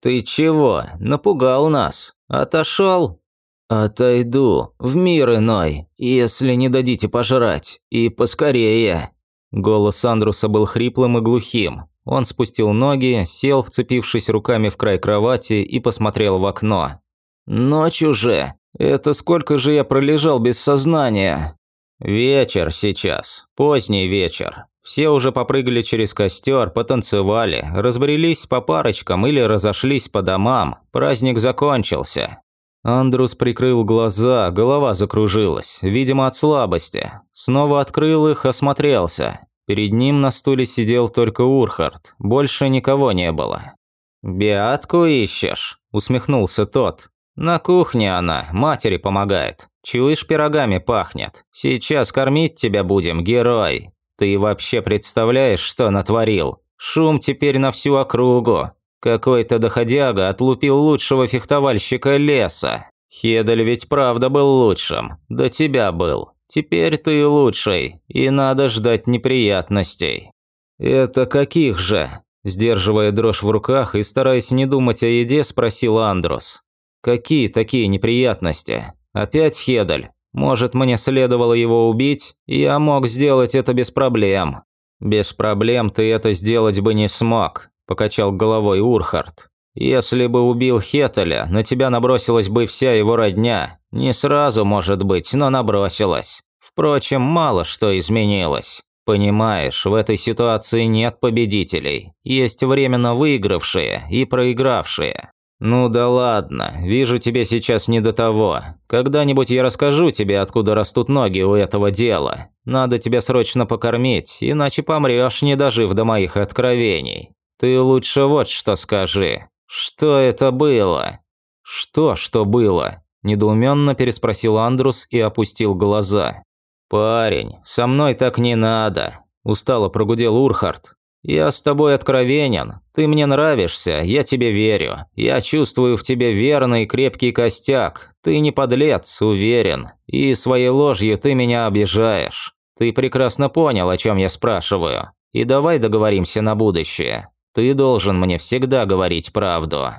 «Ты чего? Напугал нас? Отошел?» «Отойду, в мир иной, если не дадите пожрать, и поскорее». Голос Андруса был хриплым и глухим. Он спустил ноги, сел, вцепившись руками в край кровати и посмотрел в окно. «Ночь уже. Это сколько же я пролежал без сознания?» «Вечер сейчас. Поздний вечер. Все уже попрыгали через костер, потанцевали, разбрелись по парочкам или разошлись по домам. Праздник закончился». Андрус прикрыл глаза, голова закружилась, видимо, от слабости. Снова открыл их, осмотрелся. Перед ним на стуле сидел только Урхард, больше никого не было. «Биатку ищешь?» – усмехнулся тот. «На кухне она, матери помогает. Чуешь, пирогами пахнет. Сейчас кормить тебя будем, герой. Ты вообще представляешь, что натворил? Шум теперь на всю округу. Какой-то доходяга отлупил лучшего фехтовальщика леса. Хедель ведь правда был лучшим. До тебя был. Теперь ты лучший, и надо ждать неприятностей». «Это каких же?» Сдерживая дрожь в руках и стараясь не думать о еде, спросил Андрус. «Какие такие неприятности? Опять Хедаль? Может, мне следовало его убить? Я мог сделать это без проблем». «Без проблем ты это сделать бы не смог», – покачал головой Урхард. «Если бы убил Хеттеля, на тебя набросилась бы вся его родня. Не сразу, может быть, но набросилась. Впрочем, мало что изменилось. Понимаешь, в этой ситуации нет победителей. Есть временно выигравшие и проигравшие. Ну да ладно, вижу тебе сейчас не до того. Когда-нибудь я расскажу тебе, откуда растут ноги у этого дела. Надо тебя срочно покормить, иначе помрешь, не дожив до моих откровений. Ты лучше вот что скажи. Что это было? Что, что было? Недоуменно переспросил Андрус и опустил глаза. «Парень, со мной так не надо», – устало прогудел Урхард. «Я с тобой откровенен. Ты мне нравишься, я тебе верю. Я чувствую в тебе верный крепкий костяк. Ты не подлец, уверен. И своей ложью ты меня обижаешь. Ты прекрасно понял, о чем я спрашиваю. И давай договоримся на будущее. Ты должен мне всегда говорить правду».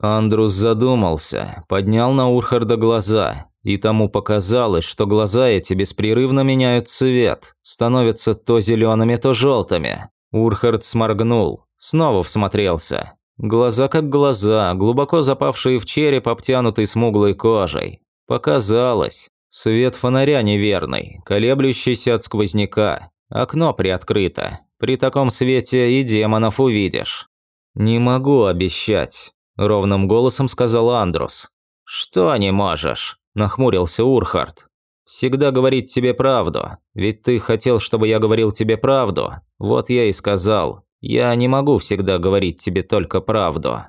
Андрус задумался, поднял на Урхарда глаза, и тому показалось, что глаза эти беспрерывно меняют цвет, становятся то зелеными, то желтыми. Урхард сморгнул, снова всмотрелся. Глаза как глаза, глубоко запавшие в череп, обтянутый смуглой кожей. Показалось. Свет фонаря неверный, колеблющийся от сквозняка. Окно приоткрыто. При таком свете и демонов увидишь. «Не могу обещать», – ровным голосом сказал Андрус. «Что не можешь?» нахмурился Урхард. «Всегда говорить тебе правду, ведь ты хотел, чтобы я говорил тебе правду. Вот я и сказал. Я не могу всегда говорить тебе только правду».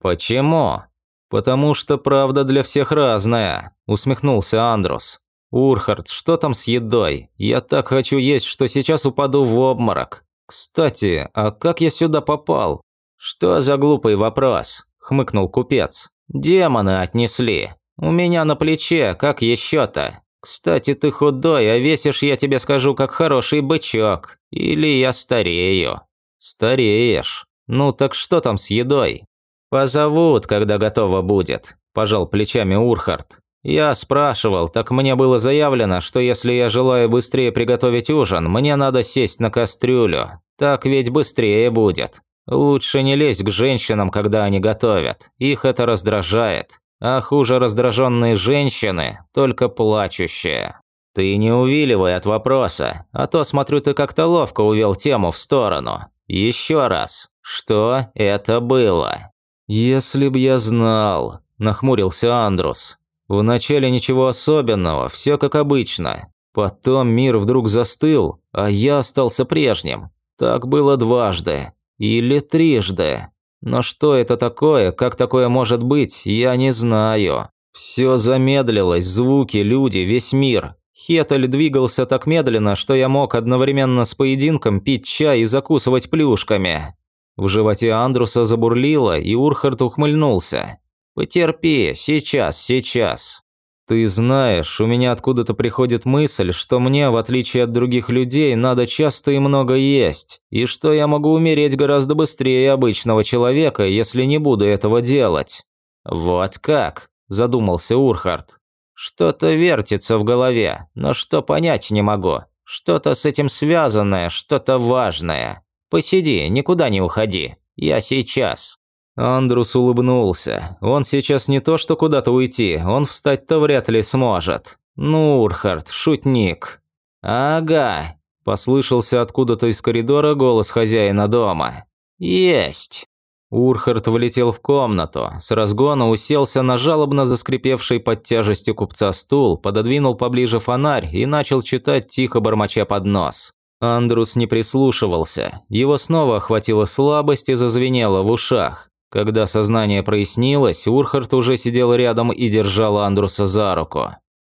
«Почему?» «Потому что правда для всех разная», – усмехнулся Андрус. «Урхард, что там с едой? Я так хочу есть, что сейчас упаду в обморок. Кстати, а как я сюда попал?» «Что за глупый вопрос?» – хмыкнул купец. «Демоны отнесли. У меня на плече, как еще-то. Кстати, ты худой, а весишь, я тебе скажу, как хороший бычок. Или я старею. Стареешь. Ну так что там с едой? Позовут, когда готово будет, пожал плечами Урхард. Я спрашивал, так мне было заявлено, что если я желаю быстрее приготовить ужин, мне надо сесть на кастрюлю. Так ведь быстрее будет. Лучше не лезь к женщинам, когда они готовят. Их это раздражает. А хуже раздраженные женщины, только плачущие. Ты не увиливай от вопроса, а то, смотрю, ты как-то ловко увел тему в сторону. Еще раз, что это было? Если б я знал, нахмурился Андрус. Вначале ничего особенного, все как обычно. Потом мир вдруг застыл, а я остался прежним. Так было дважды. Или трижды. Но что это такое, как такое может быть, я не знаю. Все замедлилось, звуки, люди, весь мир. Хетель двигался так медленно, что я мог одновременно с поединком пить чай и закусывать плюшками. В животе Андруса забурлило, и Урхард ухмыльнулся. «Потерпи, сейчас, сейчас». Ты знаешь, у меня откуда-то приходит мысль, что мне, в отличие от других людей, надо часто и много есть, и что я могу умереть гораздо быстрее обычного человека, если не буду этого делать. Вот как, задумался Урхард. Что-то вертится в голове, но что понять не могу. Что-то с этим связанное, что-то важное. Посиди, никуда не уходи. Я сейчас. Андрус улыбнулся. Он сейчас не то что куда-то уйти, он встать-то вряд ли сможет. Ну, Урхард, шутник. Ага, послышался откуда-то из коридора голос хозяина дома. Есть. Урхард влетел в комнату, с разгона уселся на жалобно заскрипевший под тяжестью купца стул, пододвинул поближе фонарь и начал читать тихо бормоча под нос. Андрус не прислушивался, его снова охватила слабость и зазвенело в ушах. Когда сознание прояснилось, Урхард уже сидел рядом и держал Андруса за руку.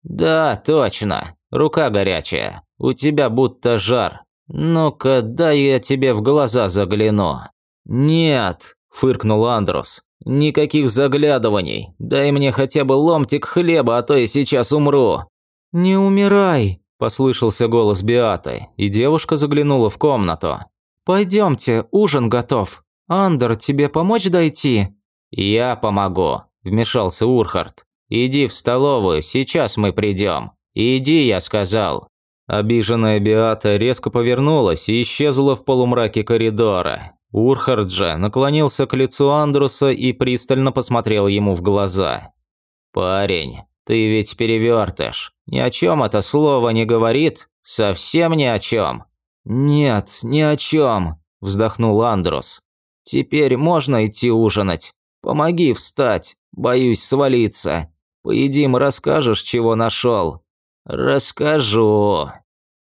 «Да, точно. Рука горячая. У тебя будто жар. Ну-ка, дай я тебе в глаза загляну». «Нет», – фыркнул Андрус. «Никаких заглядываний. Дай мне хотя бы ломтик хлеба, а то я сейчас умру». «Не умирай», – послышался голос Биаты, и девушка заглянула в комнату. «Пойдемте, ужин готов». «Андер, тебе помочь дойти?» «Я помогу», – вмешался Урхард. «Иди в столовую, сейчас мы придем. Иди, я сказал». Обиженная Биата резко повернулась и исчезла в полумраке коридора. Урхард же наклонился к лицу Андруса и пристально посмотрел ему в глаза. «Парень, ты ведь перевертыш. Ни о чем это слово не говорит? Совсем ни о чем?» «Нет, ни о чем», – вздохнул Андрус. Теперь можно идти ужинать. Помоги встать, боюсь свалиться. Поедим, расскажешь, чего нашел. Расскажу.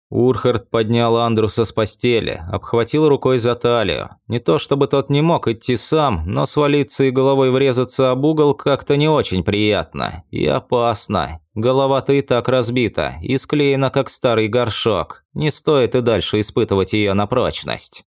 Урхард поднял Андруса с постели, обхватил рукой за талию. Не то чтобы тот не мог идти сам, но свалиться и головой врезаться об угол как-то не очень приятно. И опасно. Голова-то и так разбита, и склеена как старый горшок. Не стоит и дальше испытывать ее на прочность.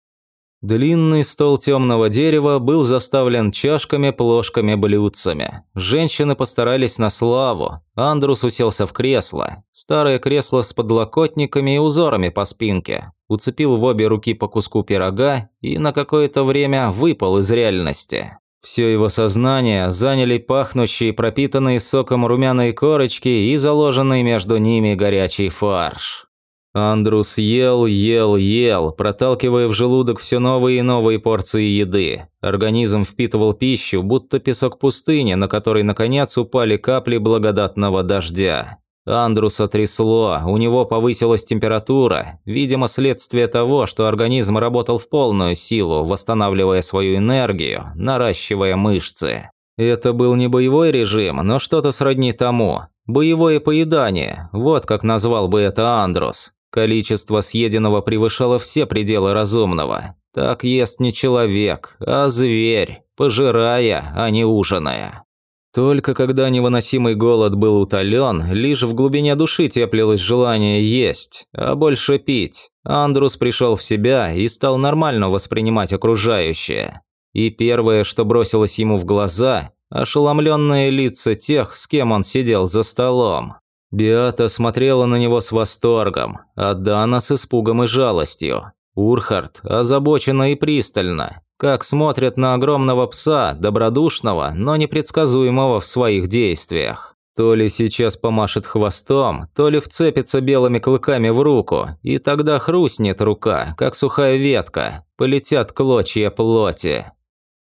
Длинный стол темного дерева был заставлен чашками, плошками, блюдцами. Женщины постарались на славу. Андрус уселся в кресло. Старое кресло с подлокотниками и узорами по спинке. Уцепил в обе руки по куску пирога и на какое-то время выпал из реальности. Все его сознание заняли пахнущие, пропитанные соком румяные корочки и заложенный между ними горячий фарш. Андрус ел, ел, ел, проталкивая в желудок все новые и новые порции еды. Организм впитывал пищу, будто песок пустыни, на который, наконец, упали капли благодатного дождя. Андруса трясло, у него повысилась температура, видимо, следствие того, что организм работал в полную силу, восстанавливая свою энергию, наращивая мышцы. Это был не боевой режим, но что-то сродни тому. Боевое поедание, вот как назвал бы это Андрус. Количество съеденного превышало все пределы разумного. Так ест не человек, а зверь, пожирая, а не ужиная. Только когда невыносимый голод был утолен, лишь в глубине души теплилось желание есть, а больше пить. Андрус пришел в себя и стал нормально воспринимать окружающее. И первое, что бросилось ему в глаза – ошеломленные лица тех, с кем он сидел за столом. Биата смотрела на него с восторгом, а Дана с испугом и жалостью. Урхард озабоченно и пристально, как смотрят на огромного пса, добродушного, но непредсказуемого в своих действиях. То ли сейчас помашет хвостом, то ли вцепится белыми клыками в руку, и тогда хрустнет рука, как сухая ветка, полетят клочья плоти.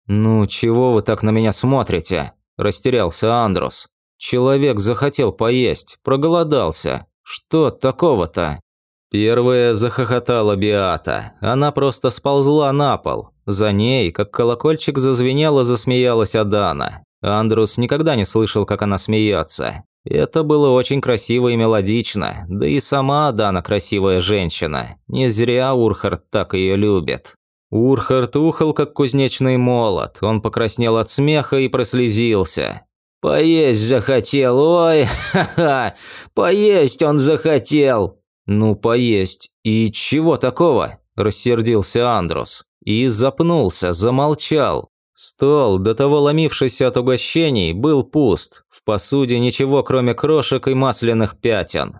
«Ну, чего вы так на меня смотрите?» – растерялся Андрус. Человек захотел поесть, проголодался. Что такого-то? Первая захохотала Биата. Она просто сползла на пол. За ней, как колокольчик зазвенело, засмеялась Адана. Андрус никогда не слышал, как она смеется. Это было очень красиво и мелодично, да и сама Адана красивая женщина. Не зря Урхард так ее любит. Урхард ухал, как кузнечный молот, он покраснел от смеха и прослезился. «Поесть захотел, ой, ха-ха, поесть он захотел!» «Ну, поесть, и чего такого?» – рассердился Андрус. И запнулся, замолчал. Стол, до того ломившийся от угощений, был пуст. В посуде ничего, кроме крошек и масляных пятен.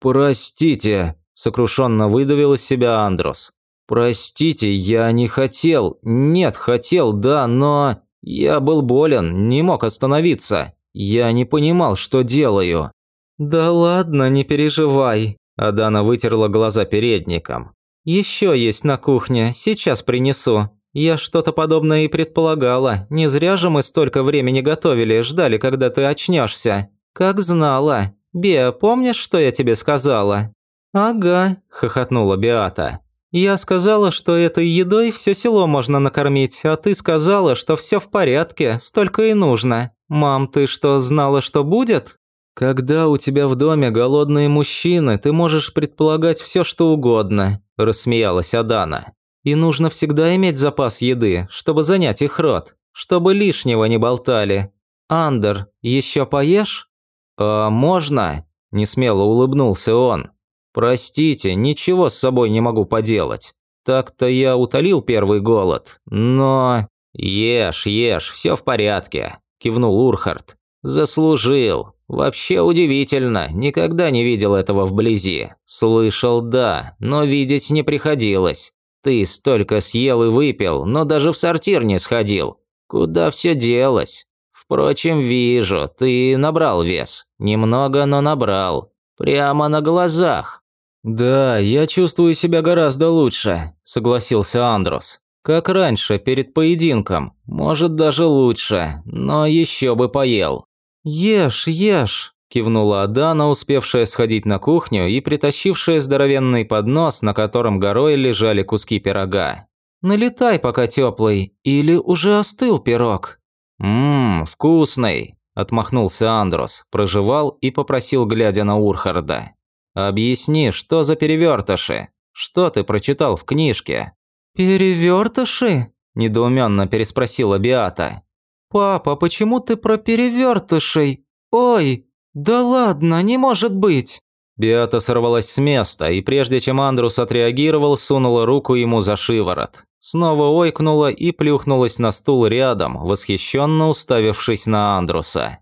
«Простите», – сокрушенно выдавил из себя Андрус. «Простите, я не хотел. Нет, хотел, да, но... Я был болен, не мог остановиться. Я не понимал, что делаю». «Да ладно, не переживай», – Адана вытерла глаза передником. «Еще есть на кухне, сейчас принесу. Я что-то подобное и предполагала. Не зря же мы столько времени готовили, ждали, когда ты очнешься. Как знала. Беа, помнишь, что я тебе сказала?» «Ага», – хохотнула Беата. «Я сказала, что этой едой все село можно накормить, а ты сказала, что все в порядке, столько и нужно. Мам, ты что, знала, что будет?» «Когда у тебя в доме голодные мужчины, ты можешь предполагать все, что угодно», – рассмеялась Адана. «И нужно всегда иметь запас еды, чтобы занять их рот, чтобы лишнего не болтали. Андер, еще поешь?» «А можно?» – несмело улыбнулся он. «Простите, ничего с собой не могу поделать. Так-то я утолил первый голод, но...» «Ешь, ешь, все в порядке», – кивнул Урхард. «Заслужил. Вообще удивительно, никогда не видел этого вблизи. Слышал, да, но видеть не приходилось. Ты столько съел и выпил, но даже в сортир не сходил. Куда все делось? Впрочем, вижу, ты набрал вес. Немного, но набрал. Прямо на глазах. «Да, я чувствую себя гораздо лучше», – согласился Андрус. «Как раньше, перед поединком. Может, даже лучше, но еще бы поел». «Ешь, ешь», – кивнула Адана, успевшая сходить на кухню и притащившая здоровенный поднос, на котором горой лежали куски пирога. «Налетай, пока теплый, или уже остыл пирог?» «Ммм, вкусный», – отмахнулся Андрус, прожевал и попросил, глядя на Урхарда. «Объясни, что за перевертыши? Что ты прочитал в книжке?» «Перевертыши?» – недоуменно переспросила Биата. «Папа, почему ты про перевертышей? Ой, да ладно, не может быть!» Биата сорвалась с места, и прежде чем Андрус отреагировал, сунула руку ему за шиворот. Снова ойкнула и плюхнулась на стул рядом, восхищенно уставившись на Андруса.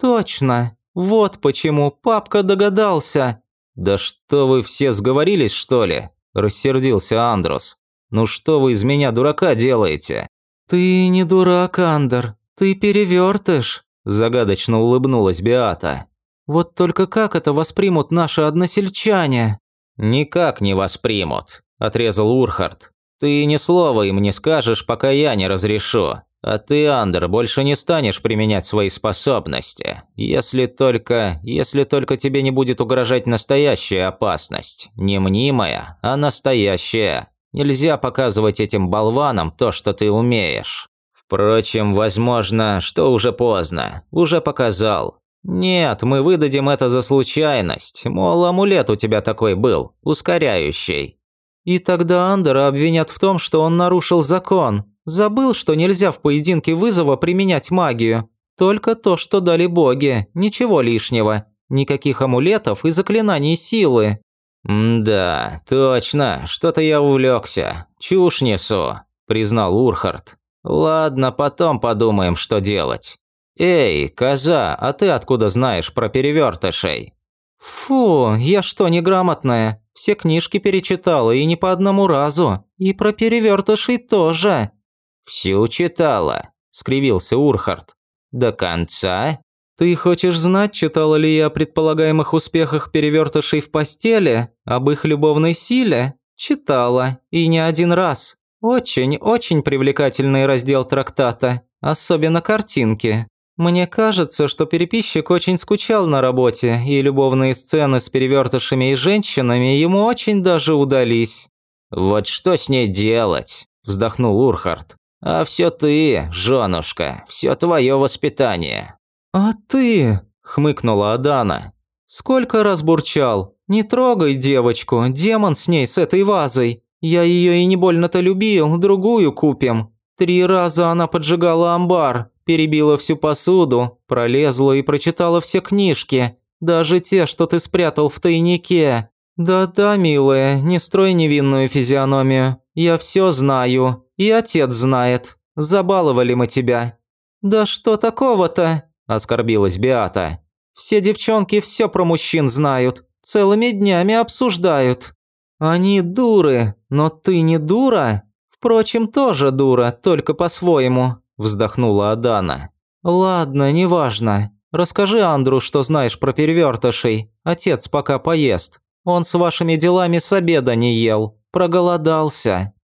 «Точно! Вот почему папка догадался!» «Да что вы все сговорились, что ли?» – рассердился Андрус. «Ну что вы из меня дурака делаете?» «Ты не дурак, Андер, ты перевертыш», – загадочно улыбнулась Биата. «Вот только как это воспримут наши односельчане?» «Никак не воспримут», – отрезал Урхард. «Ты ни слова им не скажешь, пока я не разрешу. А ты, Андер, больше не станешь применять свои способности, если только... если только тебе не будет угрожать настоящая опасность. Не мнимая, а настоящая. Нельзя показывать этим болванам то, что ты умеешь. Впрочем, возможно, что уже поздно. Уже показал. Нет, мы выдадим это за случайность. Мол, амулет у тебя такой был, ускоряющий. И тогда Андера обвинят в том, что он нарушил закон, Забыл, что нельзя в поединке вызова применять магию. Только то, что дали боги, ничего лишнего. Никаких амулетов и заклинаний силы. «Да, точно, что-то я увлекся. Чушь несу», – признал Урхард. «Ладно, потом подумаем, что делать. Эй, коза, а ты откуда знаешь про перевертышей?» «Фу, я что, неграмотная? Все книжки перечитала и не по одному разу. И про перевертышей тоже». «Всю читала», – скривился Урхард. «До конца?» «Ты хочешь знать, читала ли я о предполагаемых успехах перевертышей в постели, об их любовной силе? Читала, и не один раз. Очень-очень привлекательный раздел трактата, особенно картинки. Мне кажется, что переписчик очень скучал на работе, и любовные сцены с перевертышами и женщинами ему очень даже удались». «Вот что с ней делать?» – вздохнул Урхард. А все ты, женушка, все твое воспитание». «А ты?» – хмыкнула Адана. «Сколько раз бурчал? Не трогай девочку, демон с ней, с этой вазой. Я ее и не больно-то любил, другую купим. Три раза она поджигала амбар, перебила всю посуду, пролезла и прочитала все книжки, даже те, что ты спрятал в тайнике. Да-да, милая, не строй невинную физиономию. Я все знаю, и отец знает. Забаловали мы тебя». «Да что такого-то?» – оскорбилась Беата. «Все девчонки все про мужчин знают, целыми днями обсуждают. Они дуры, но ты не дура? Впрочем, тоже дура, только по-своему», – вздохнула Адана. «Ладно, неважно. Расскажи Андру, что знаешь про перевертышей. Отец пока поест. Он с вашими делами с обеда не ел. Проголодался».